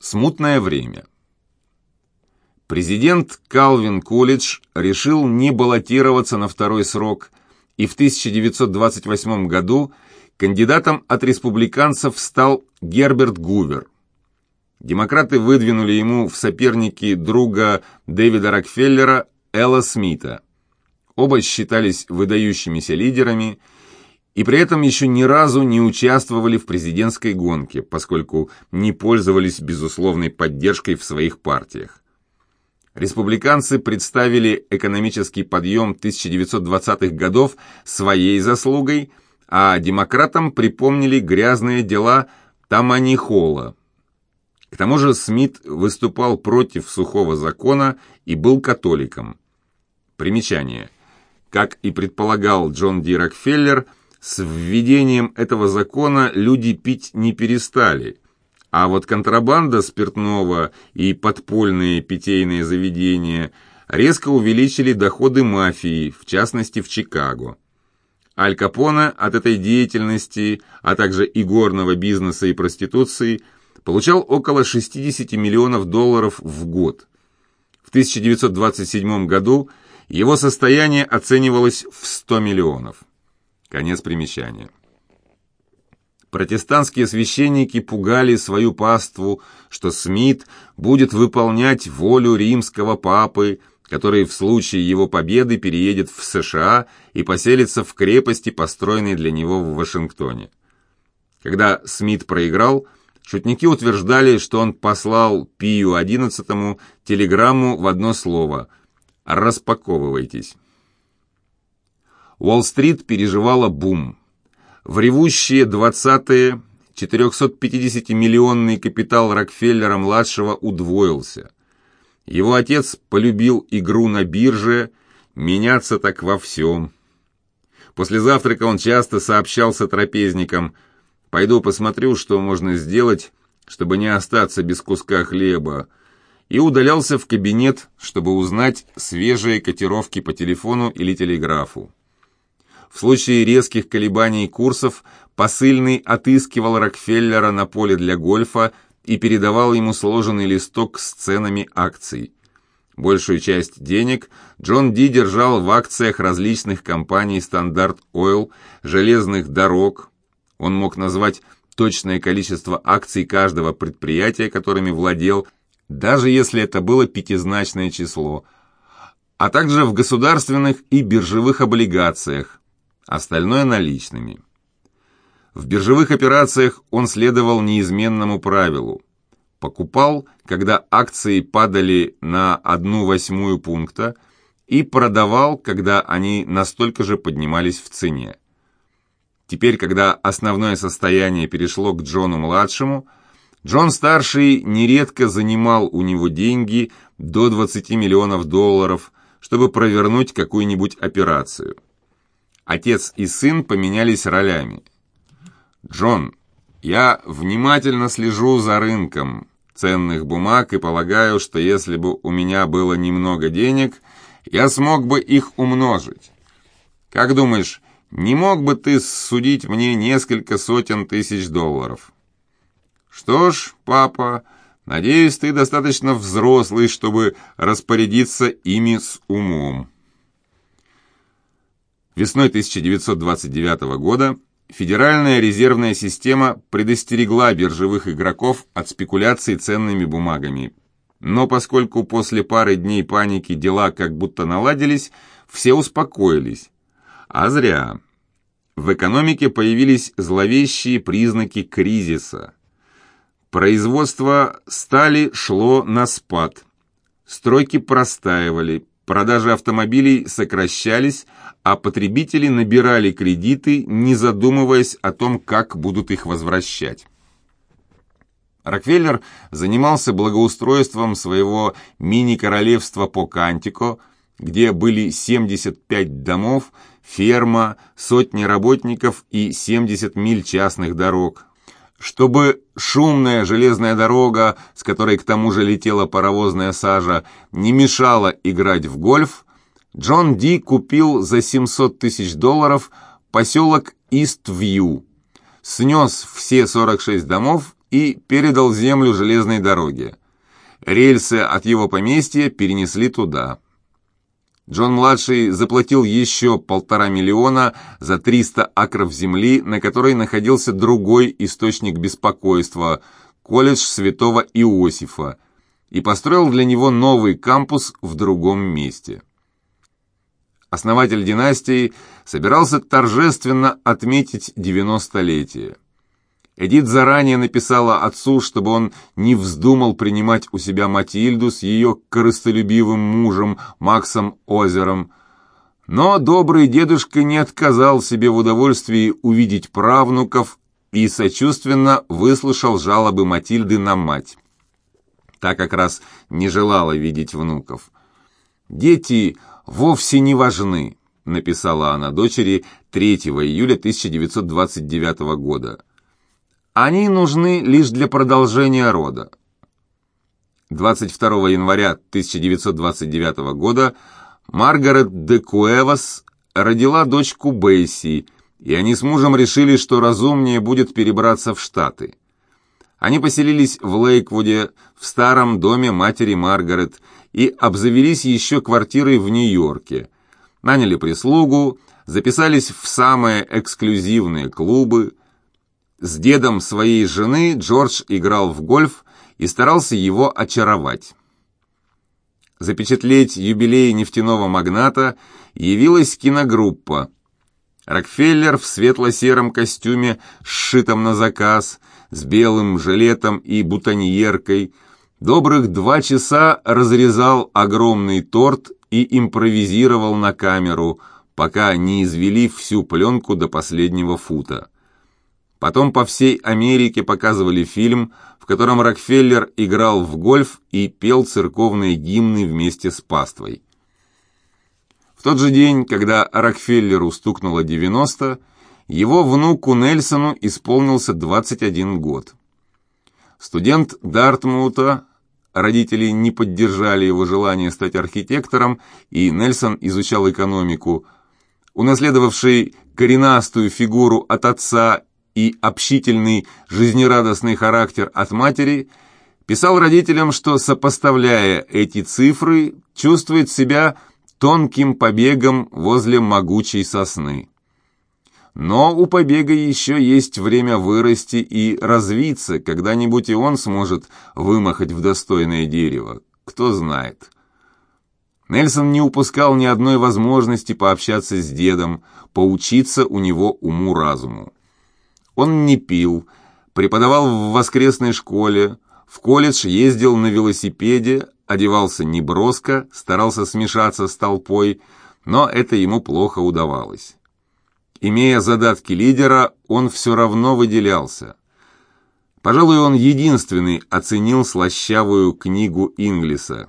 Смутное время. Президент Калвин Кулидж решил не баллотироваться на второй срок, и в 1928 году кандидатом от республиканцев стал Герберт Гувер. Демократы выдвинули ему в соперники друга Дэвида Рокфеллера Элла Смита. Оба считались выдающимися лидерами и при этом еще ни разу не участвовали в президентской гонке, поскольку не пользовались безусловной поддержкой в своих партиях. Республиканцы представили экономический подъем 1920-х годов своей заслугой, а демократам припомнили грязные дела Тамани Холла. К тому же Смит выступал против сухого закона и был католиком. Примечание. Как и предполагал Джон Ди Рокфеллер, с введением этого закона люди пить не перестали, а вот контрабанда спиртного и подпольные питейные заведения резко увеличили доходы мафии, в частности в Чикаго. Аль Капоне от этой деятельности, а также игорного бизнеса и проституции получал около 60 миллионов долларов в год. В 1927 году его состояние оценивалось в 100 миллионов. Конец примечания. Протестантские священники пугали свою паству, что Смит будет выполнять волю римского папы, который в случае его победы переедет в США и поселится в крепости, построенной для него в Вашингтоне. Когда Смит проиграл, шутники утверждали, что он послал Пию XI телеграмму в одно слово «Распаковывайтесь». Уолл-стрит переживала бум. В ревущие 20-е 450-миллионный капитал Рокфеллера-младшего удвоился. Его отец полюбил игру на бирже, меняться так во всем. После завтрака он часто сообщался трапезникам «Пойду посмотрю, что можно сделать, чтобы не остаться без куска хлеба», и удалялся в кабинет, чтобы узнать свежие котировки по телефону или телеграфу. В случае резких колебаний курсов посыльный отыскивал Рокфеллера на поле для гольфа и передавал ему сложенный листок с ценами акций. Большую часть денег Джон Д. держал в акциях различных компаний «Standard Oil», «Железных дорог». Он мог назвать точное количество акций каждого предприятия, которыми владел, даже если это было пятизначное число, а также в государственных и биржевых облигациях, остальное наличными. В биржевых операциях он следовал неизменному правилу. Покупал, когда акции падали на одну восьмую пункта, и продавал, когда они настолько же поднимались в цене. Теперь, когда основное состояние перешло к Джону-младшему, Джон-старший нередко занимал у него деньги до 20 миллионов долларов, чтобы провернуть какую-нибудь операцию. Отец и сын поменялись ролями. «Джон, я внимательно слежу за рынком ценных бумаг и полагаю, что если бы у меня было немного денег, я смог бы их умножить. Как думаешь, не мог бы ты судить мне несколько сотен тысяч долларов?» «Что ж, папа, надеюсь, ты достаточно взрослый, чтобы распорядиться ими с умом». Весной 1929 года Федеральная резервная система предостерегла биржевых игроков от спекуляций ценными бумагами. Но поскольку после пары дней паники дела как будто наладились, все успокоились. А зря. В экономике появились зловещие признаки кризиса. Производство стали шло на спад. Стройки простаивали, продажи автомобилей сокращались, а потребители набирали кредиты, не задумываясь о том, как будут их возвращать. Рокфеллер занимался благоустройством своего мини-королевства по Кантико, где были 75 домов, ферма, сотни работников и 70 миль частных дорог. Чтобы шумная железная дорога, с которой к тому же летела паровозная сажа, не мешала играть в гольф, Джон Ди купил за 700 тысяч долларов поселок Ист-Вью, снес все 46 домов и передал землю железной дороге. Рельсы от его поместья перенесли туда. Джон-младший заплатил еще полтора миллиона за 300 акров земли, на которой находился другой источник беспокойства – колледж святого Иосифа, и построил для него новый кампус в другом месте. Основатель династии собирался торжественно отметить 90-летие. Эдит заранее написала отцу, чтобы он не вздумал принимать у себя Матильду с ее корыстолюбивым мужем Максом Озером. Но добрый дедушка не отказал себе в удовольствии увидеть правнуков и сочувственно выслушал жалобы Матильды на мать. Та как раз не желала видеть внуков. «Дети вовсе не важны», — написала она дочери 3 июля 1929 года. Они нужны лишь для продолжения рода. 22 января 1929 года Маргарет де Куэвас родила дочку Бейси, и они с мужем решили, что разумнее будет перебраться в Штаты. Они поселились в Лейквуде, в старом доме матери Маргарет, и обзавелись еще квартирой в Нью-Йорке. Наняли прислугу, записались в самые эксклюзивные клубы, с дедом своей жены Джордж играл в гольф и старался его очаровать. Запечатлеть юбилей нефтяного магната явилась киногруппа. Рокфеллер в светло-сером костюме, сшитом на заказ, с белым жилетом и бутоньеркой, добрых два часа разрезал огромный торт и импровизировал на камеру, пока не извели всю пленку до последнего фута. Потом по всей Америке показывали фильм, в котором Рокфеллер играл в гольф и пел церковные гимны вместе с паствой. В тот же день, когда Рокфеллеру стукнуло 90, его внуку Нельсону исполнился 21 год. Студент Дартмута, родители не поддержали его желание стать архитектором, и Нельсон изучал экономику, унаследовавший коренастую фигуру от отца и общительный, жизнерадостный характер от матери, писал родителям, что, сопоставляя эти цифры, чувствует себя тонким побегом возле могучей сосны. Но у побега еще есть время вырасти и развиться, когда-нибудь и он сможет вымахать в достойное дерево, кто знает. Нельсон не упускал ни одной возможности пообщаться с дедом, поучиться у него уму-разуму. Он не пил, преподавал в воскресной школе, в колледж ездил на велосипеде, одевался неброско, старался смешаться с толпой, но это ему плохо удавалось. Имея задатки лидера, он все равно выделялся. Пожалуй, он единственный оценил слащавую книгу Инглиса.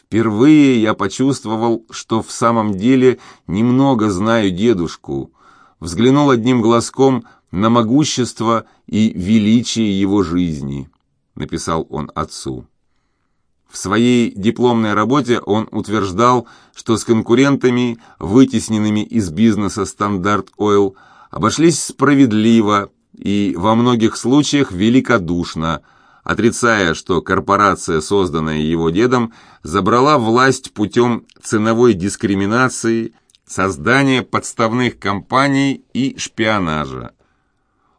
Впервые я почувствовал, что в самом деле немного знаю дедушку. Взглянул одним глазком на могущество и величие его жизни, написал он отцу. В своей дипломной работе он утверждал, что с конкурентами, вытесненными из бизнеса Стандарт Ойл, обошлись справедливо и во многих случаях великодушно, отрицая, что корпорация, созданная его дедом, забрала власть путем ценовой дискриминации, создания подставных компаний и шпионажа.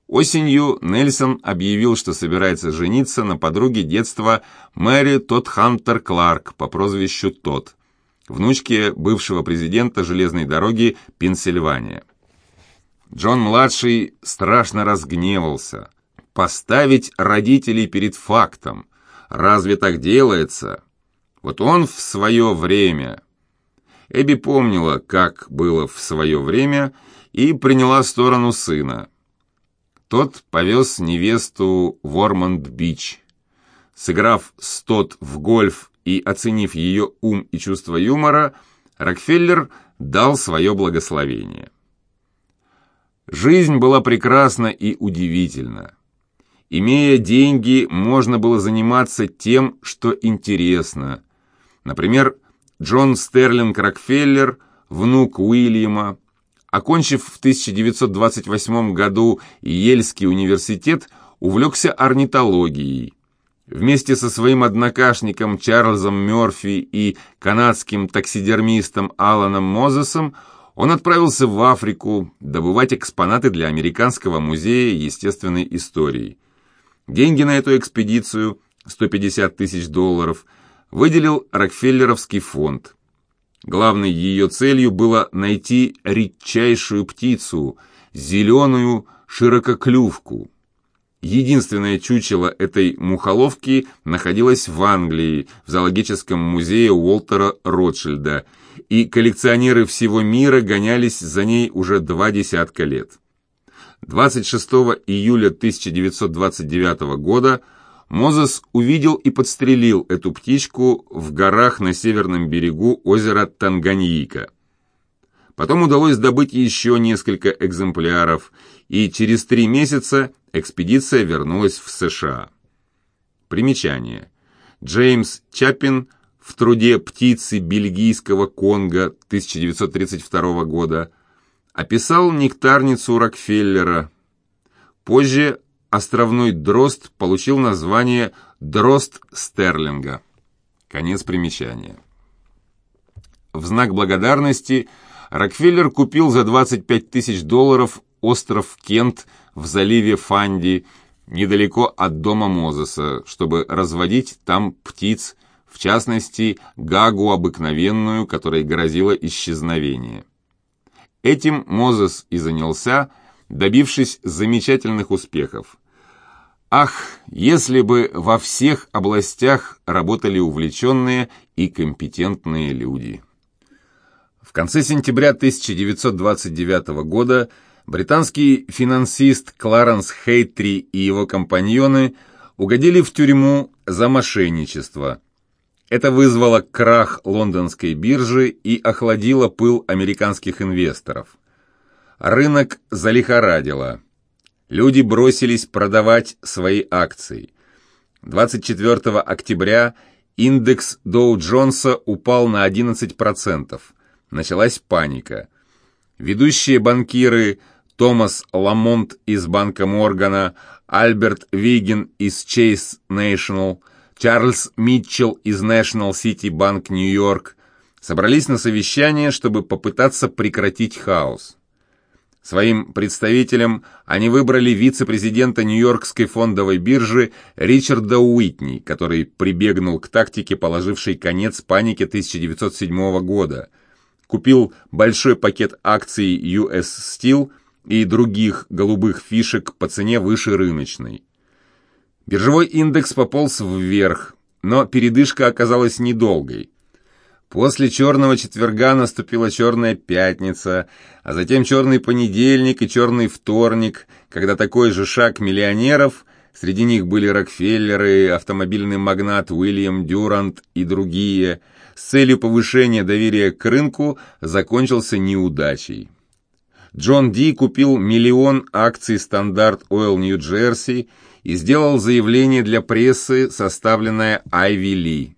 Осенью Нельсон объявил, что собирается жениться на подруге детства Мэри Тодд Хантер Кларк по прозвищу Тодд, внучке бывшего президента железной дороги Пенсильвания. Джон-младший страшно разгневался. Поставить родителей перед фактом. Разве так делается? Вот он в свое время... Эбби помнила, как было в свое время, и приняла сторону сына. Тот повез невесту в Ормонд-Бич. Сыграв с Тот в гольф и оценив ее ум и чувство юмора, Рокфеллер дал свое благословение. Жизнь была прекрасна и удивительна. Имея деньги, можно было заниматься тем, что интересно. Например, Джон Стерлинг Рокфеллер, внук Уильяма, Окончив в 1928 году Ельский университет, увлекся орнитологией. Вместе со своим однокашником Чарльзом Мёрфи и канадским таксидермистом Аланом Мозесом он отправился в Африку добывать экспонаты для Американского музея естественной истории. Деньги на эту экспедицию, 150 тысяч долларов, выделил Рокфеллеровский фонд. Главной ее целью было найти редчайшую птицу, зеленую ширококлювку. Единственное чучело этой мухоловки находилось в Англии, в зоологическом музее Уолтера Ротшильда, и коллекционеры всего мира гонялись за ней уже два десятка лет. 26 июля 1929 года Мозес увидел и подстрелил эту птичку в горах на северном берегу озера Танганьика. Потом удалось добыть еще несколько экземпляров, и через три месяца экспедиция вернулась в США. Примечание. Джеймс Чаппин в труде «Птицы бельгийского Конго» 1932 года описал нектарницу Рокфеллера. Позже островной дрозд получил название дрозд Стерлинга. Конец примечания. В знак благодарности – Рокфеллер купил за 25 тысяч долларов остров Кент в заливе Фанди, недалеко от дома Мозеса, чтобы разводить там птиц, в частности, гагу обыкновенную, которой грозило исчезновение. Этим Мозес и занялся, добившись замечательных успехов. Ах, если бы во всех областях работали увлеченные и компетентные люди! В конце сентября 1929 года британский финансист Кларенс Хейтри и его компаньоны угодили в тюрьму за мошенничество. Это вызвало крах лондонской биржи и охладило пыл американских инвесторов. Рынок залихорадило. Люди бросились продавать свои акции. 24 октября индекс Доу-Джонса упал на 11%. Началась паника. Ведущие банкиры Томас Ламонт из Банка Моргана, Альберт Вигин из Chase National, Чарльз Митчелл из National City Bank Нью-Йорк собрались на совещание, чтобы попытаться прекратить хаос. Своим представителем они выбрали вице-президента Нью-Йоркской фондовой биржи Ричарда Уитни, который прибегнул к тактике, положившей конец панике 1907 года – купил большой пакет акций US Steel и других голубых фишек по цене выше рыночной. Биржевой индекс пополз вверх, но передышка оказалась недолгой. После черного четверга наступила черная пятница, а затем черный понедельник и черный вторник, когда такой же шаг миллионеров, среди них были Рокфеллеры, автомобильный магнат Уильям Дюрант и другие – с целью повышения доверия к рынку закончился неудачей. Джон Ди купил миллион акций Стандарт Ойл Нью-Джерси и сделал заявление для прессы, составленное Айви Ли.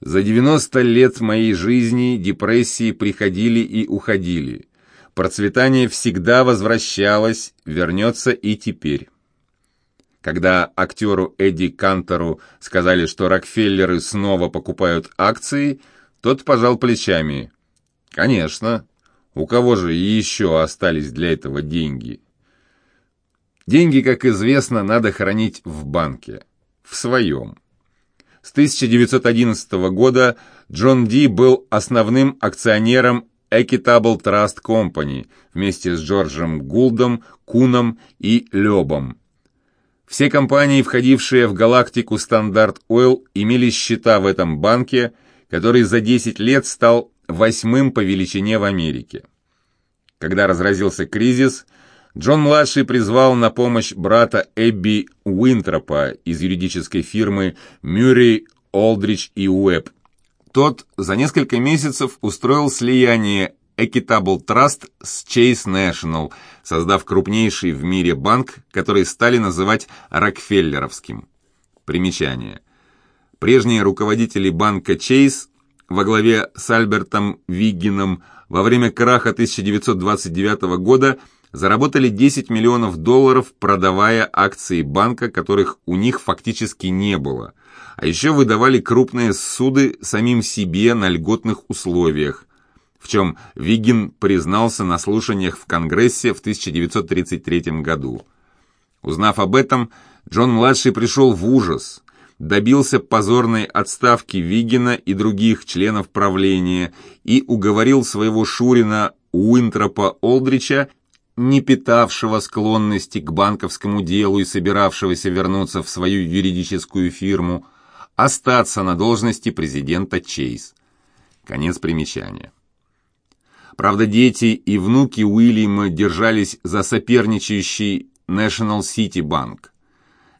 За 90 лет моей жизни депрессии приходили и уходили. Процветание всегда возвращалось, вернется и теперь. Когда актеру Эдди Кантору сказали, что Рокфеллеры снова покупают акции, тот пожал плечами. «Конечно. У кого же еще остались для этого деньги?» Деньги, как известно, надо хранить в банке. В своем. С 1911 года Джон Ди был основным акционером Equitable Trust Company вместе с Джорджем Гулдом, Куном и Лебом. Все компании, входившие в галактику Стандарт Ойл, имели счета в этом банке, который за 10 лет стал восьмым по величине в Америке. Когда разразился кризис, Джон-младший призвал на помощь брата Эбби Уинтропа из юридической фирмы Мюррей, Олдрич и Уэбб. Тот за несколько месяцев устроил слияние Equitable Trust с Chase National, создав крупнейший в мире банк, который стали называть Рокфеллеровским. Примечание. Прежние руководители банка Chase во главе с Альбертом Виггином во время краха 1929 года заработали 10 миллионов долларов, продавая акции банка, которых у них фактически не было, а еще выдавали крупные суды самим себе на льготных условиях, в чем Вигин признался на слушаниях в Конгрессе в 1933 году. Узнав об этом, Джон-младший пришел в ужас, добился позорной отставки Вигина и других членов правления и уговорил своего Шурина Уинтропа Олдрича, не питавшего склонности к банковскому делу и собиравшегося вернуться в свою юридическую фирму, остаться на должности президента Чейз. Конец примечания. Правда, дети и внуки Уильяма держались за соперничающий National City Bank.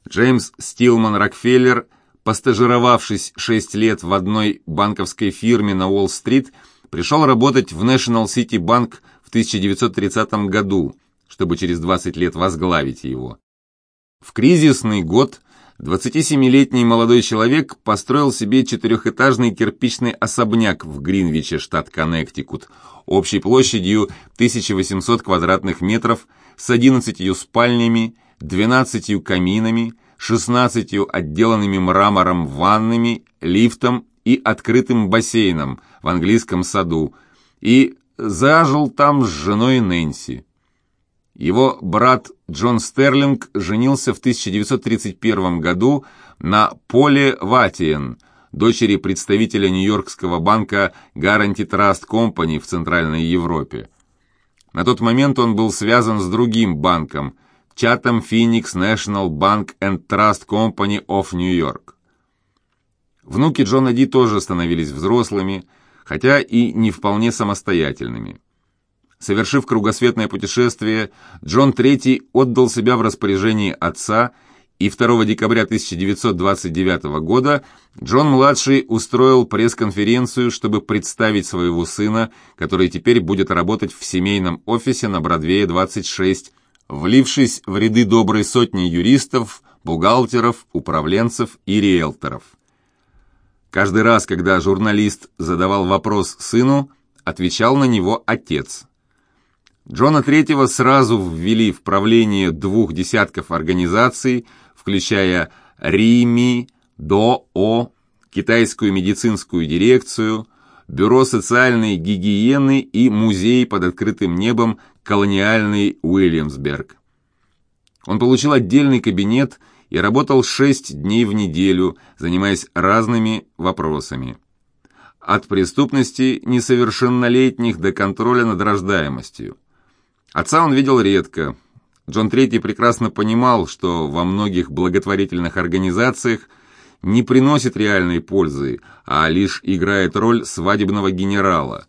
Джеймс Стилман Рокфеллер, постажировавшись 6 лет в одной банковской фирме на Уолл-стрит, пришел работать в National City Bank в 1930 году, чтобы через 20 лет возглавить его. В кризисный год 27-летний молодой человек построил себе четырехэтажный кирпичный особняк в Гринвиче, штат Коннектикут, общей площадью 1800 квадратных метров, с 11 спальнями, 12 каминами, 16 отделанными мрамором ваннами, лифтом и открытым бассейном в английском саду, и зажил там с женой Нэнси. Его брат Джон Стерлинг женился в 1931 году на Поле Ватиен, дочери представителя Нью-Йоркского банка Guarantee Trust Company в Центральной Европе. На тот момент он был связан с другим банком – Chatham Phoenix National Bank and Trust Company of New York. Внуки Джона Ди тоже становились взрослыми, хотя и не вполне самостоятельными. Совершив кругосветное путешествие, Джон III отдал себя в распоряжение отца, и 2 декабря 1929 года Джон-младший устроил пресс-конференцию, чтобы представить своего сына, который теперь будет работать в семейном офисе на Бродвее 26, влившись в ряды доброй сотни юристов, бухгалтеров, управленцев и риэлторов. Каждый раз, когда журналист задавал вопрос сыну, отвечал на него отец. Джона Третьего сразу ввели в правление двух десятков организаций, включая РИМИ, ДОО, Китайскую медицинскую дирекцию, Бюро социальной гигиены и музей под открытым небом колониальный Уильямсберг. Он получил отдельный кабинет и работал шесть дней в неделю, занимаясь разными вопросами. От преступности несовершеннолетних до контроля над рождаемостью. Отца он видел редко. Джон Третий прекрасно понимал, что во многих благотворительных организациях не приносит реальной пользы, а лишь играет роль свадебного генерала,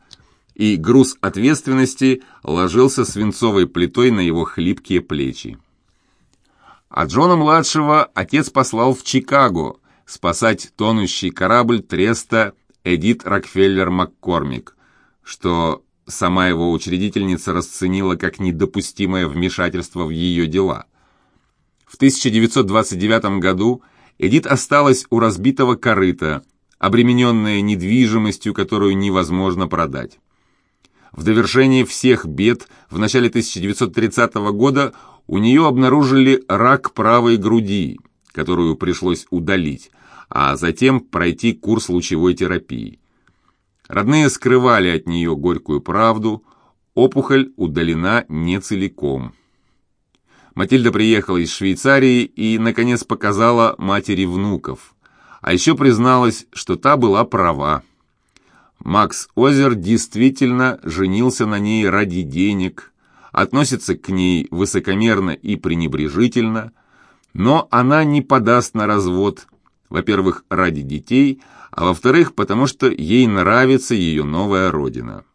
и груз ответственности ложился свинцовой плитой на его хлипкие плечи. А Джона-младшего отец послал в Чикаго спасать тонущий корабль Треста Эдит Рокфеллер Маккормик, что сама его учредительница расценила как недопустимое вмешательство в ее дела. В 1929 году Эдит осталась у разбитого корыта, обремененная недвижимостью, которую невозможно продать. В довершение всех бед в начале 1930 года у нее обнаружили рак правой груди, которую пришлось удалить, а затем пройти курс лучевой терапии. Родные скрывали от нее горькую правду, опухоль удалена не целиком. Матильда приехала из Швейцарии и, наконец, показала матери внуков. А еще призналась, что та была права. Макс Озер действительно женился на ней ради денег, относится к ней высокомерно и пренебрежительно, но она не подаст на развод, во-первых, ради детей, а во-вторых, потому что ей нравится ее новая родина.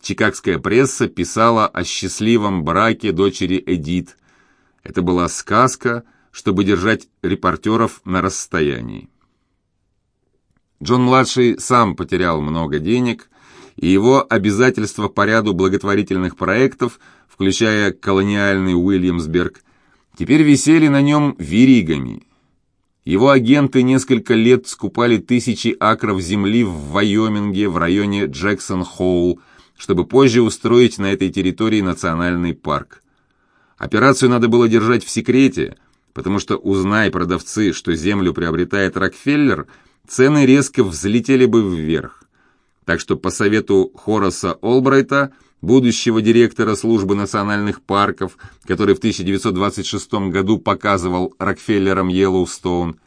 Чикагская пресса писала о счастливом браке дочери Эдит. Это была сказка, чтобы держать репортеров на расстоянии. Джон-младший сам потерял много денег, и его обязательства по ряду благотворительных проектов, включая колониальный Уильямсберг, теперь висели на нем веригами. Его агенты несколько лет скупали тысячи акров земли в Вайоминге в районе Джексон-Хоул, чтобы позже устроить на этой территории национальный парк. Операцию надо было держать в секрете, потому что, узнай продавцы, что землю приобретает Рокфеллер, цены резко взлетели бы вверх. Так что по совету Хораса Олбрайта, будущего директора службы национальных парков, который в 1926 году показывал Рокфеллерам Йеллоустоун,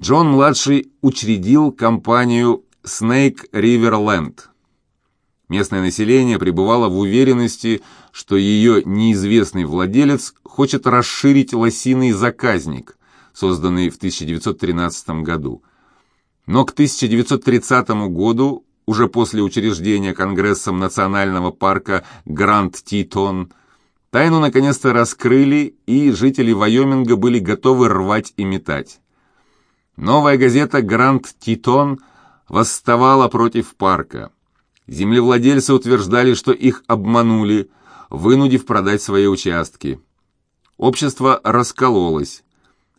Джон-младший учредил компанию Snake River Land. Местное население пребывало в уверенности, что ее неизвестный владелец хочет расширить лосиный заказник, созданный в 1913 году. Но к 1930 году, уже после учреждения Конгрессом национального парка Гранд-Титон, тайну наконец-то раскрыли, и жители Вайоминга были готовы рвать и метать. Новая газета «Гранд-Титон» восставала против парка. Землевладельцы утверждали, что их обманули, вынудив продать свои участки. Общество раскололось.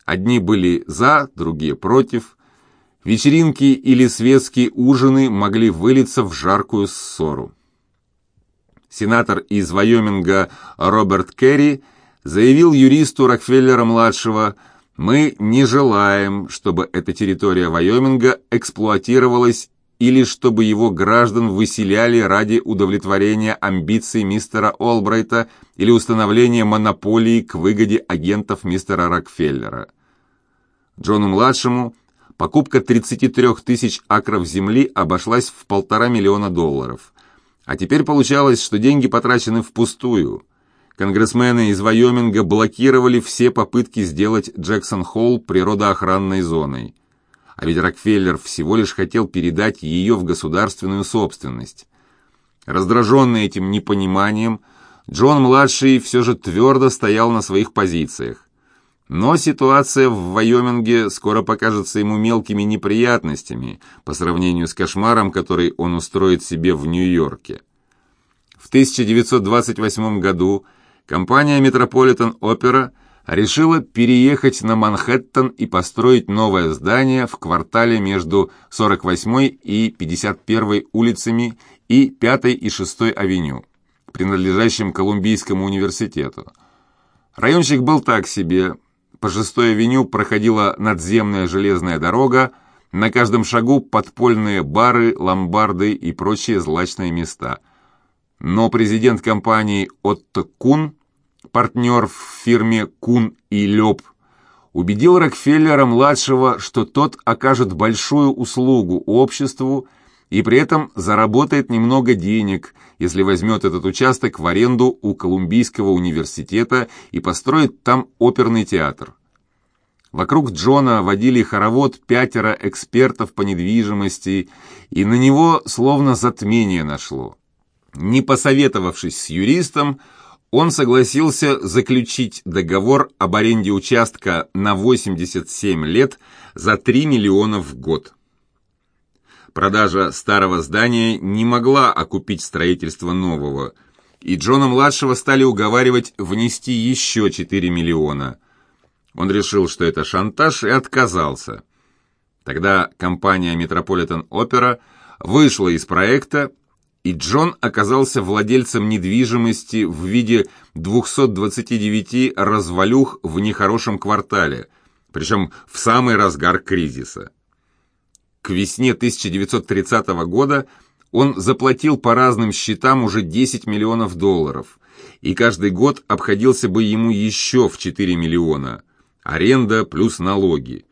Одни были за, другие против. Вечеринки или светские ужины могли вылиться в жаркую ссору. Сенатор из Вайоминга Роберт Керри заявил юристу Рокфеллера-младшего – мы не желаем, чтобы эта территория Вайоминга эксплуатировалась или чтобы его граждан выселяли ради удовлетворения амбиций мистера Олбрайта или установления монополии к выгоде агентов мистера Рокфеллера. Джону-младшему покупка 33 тысяч акров земли обошлась в полтора миллиона долларов. А теперь получалось, что деньги потрачены впустую – Конгрессмены из Вайоминга блокировали все попытки сделать Джексон-Холл природоохранной зоной. А ведь Рокфеллер всего лишь хотел передать ее в государственную собственность. Раздраженный этим непониманием, Джон-младший все же твердо стоял на своих позициях. Но ситуация в Вайоминге скоро покажется ему мелкими неприятностями по сравнению с кошмаром, который он устроит себе в Нью-Йорке. В 1928 году компания Metropolitan Opera решила переехать на Манхэттен и построить новое здание в квартале между 48 и 51 улицами и 5 и 6 авеню, принадлежащим Колумбийскому университету. Райончик был так себе. По 6 авеню проходила надземная железная дорога, на каждом шагу подпольные бары, ломбарды и прочие злачные места – но президент компании Отто Кун, партнер в фирме Кун и Лёб, убедил Рокфеллера-младшего, что тот окажет большую услугу обществу и при этом заработает немного денег, если возьмет этот участок в аренду у Колумбийского университета и построит там оперный театр. Вокруг Джона водили хоровод пятеро экспертов по недвижимости, и на него словно затмение нашло. Не посоветовавшись с юристом, он согласился заключить договор об аренде участка на 87 лет за 3 миллиона в год. Продажа старого здания не могла окупить строительство нового, и Джона-младшего стали уговаривать внести еще 4 миллиона. Он решил, что это шантаж, и отказался. Тогда компания Metropolitan Opera вышла из проекта и Джон оказался владельцем недвижимости в виде 229 развалюх в нехорошем квартале, причем в самый разгар кризиса. К весне 1930 года он заплатил по разным счетам уже 10 миллионов долларов, и каждый год обходился бы ему еще в 4 миллиона, аренда плюс налоги.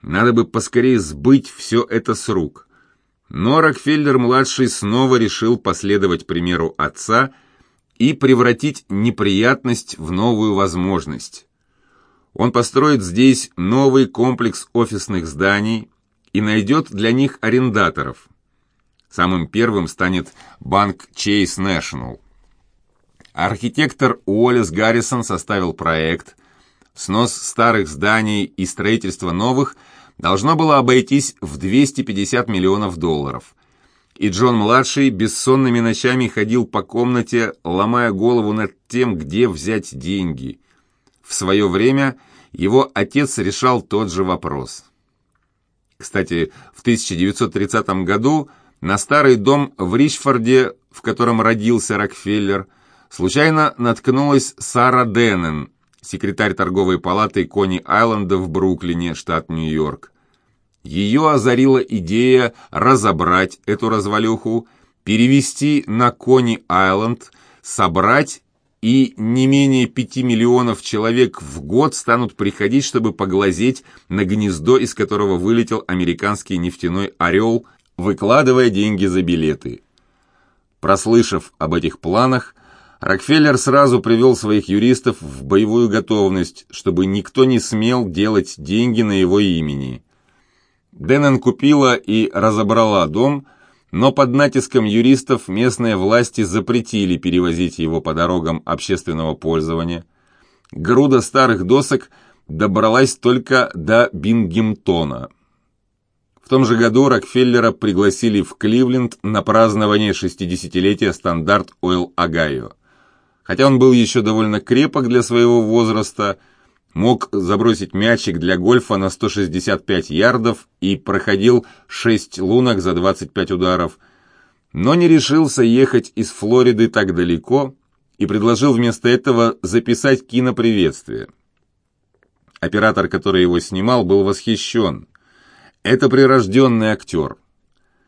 Надо бы поскорее сбыть все это с рук – но Рокфеллер-младший снова решил последовать примеру отца и превратить неприятность в новую возможность. Он построит здесь новый комплекс офисных зданий и найдет для них арендаторов. Самым первым станет банк Chase National. Архитектор Уоллес Гаррисон составил проект. Снос старых зданий и строительство новых – должно было обойтись в 250 миллионов долларов. И Джон-младший бессонными ночами ходил по комнате, ломая голову над тем, где взять деньги. В свое время его отец решал тот же вопрос. Кстати, в 1930 году на старый дом в Ричфорде в котором родился Рокфеллер, случайно наткнулась Сара Деннен, секретарь торговой палаты Кони-Айленда в Бруклине, штат Нью-Йорк. Ее озарила идея разобрать эту развалюху, перевести на Кони-Айленд, собрать и не менее пяти миллионов человек в год станут приходить, чтобы поглазеть на гнездо, из которого вылетел американский нефтяной «Орел», выкладывая деньги за билеты. Прослышав об этих планах, Рокфеллер сразу привел своих юристов в боевую готовность, чтобы никто не смел делать деньги на его имени. Деннен купила и разобрала дом, но под натиском юристов местные власти запретили перевозить его по дорогам общественного пользования. Груда старых досок добралась только до Бингемтона. В том же году Рокфеллера пригласили в Кливленд на празднование 60-летия стандарт Ойл Огайо. Хотя он был еще довольно крепок для своего возраста, мог забросить мячик для гольфа на 165 ярдов и проходил 6 лунок за 25 ударов, но не решился ехать из Флориды так далеко и предложил вместо этого записать киноприветствие. Оператор, который его снимал, был восхищен. Это прирожденный актер.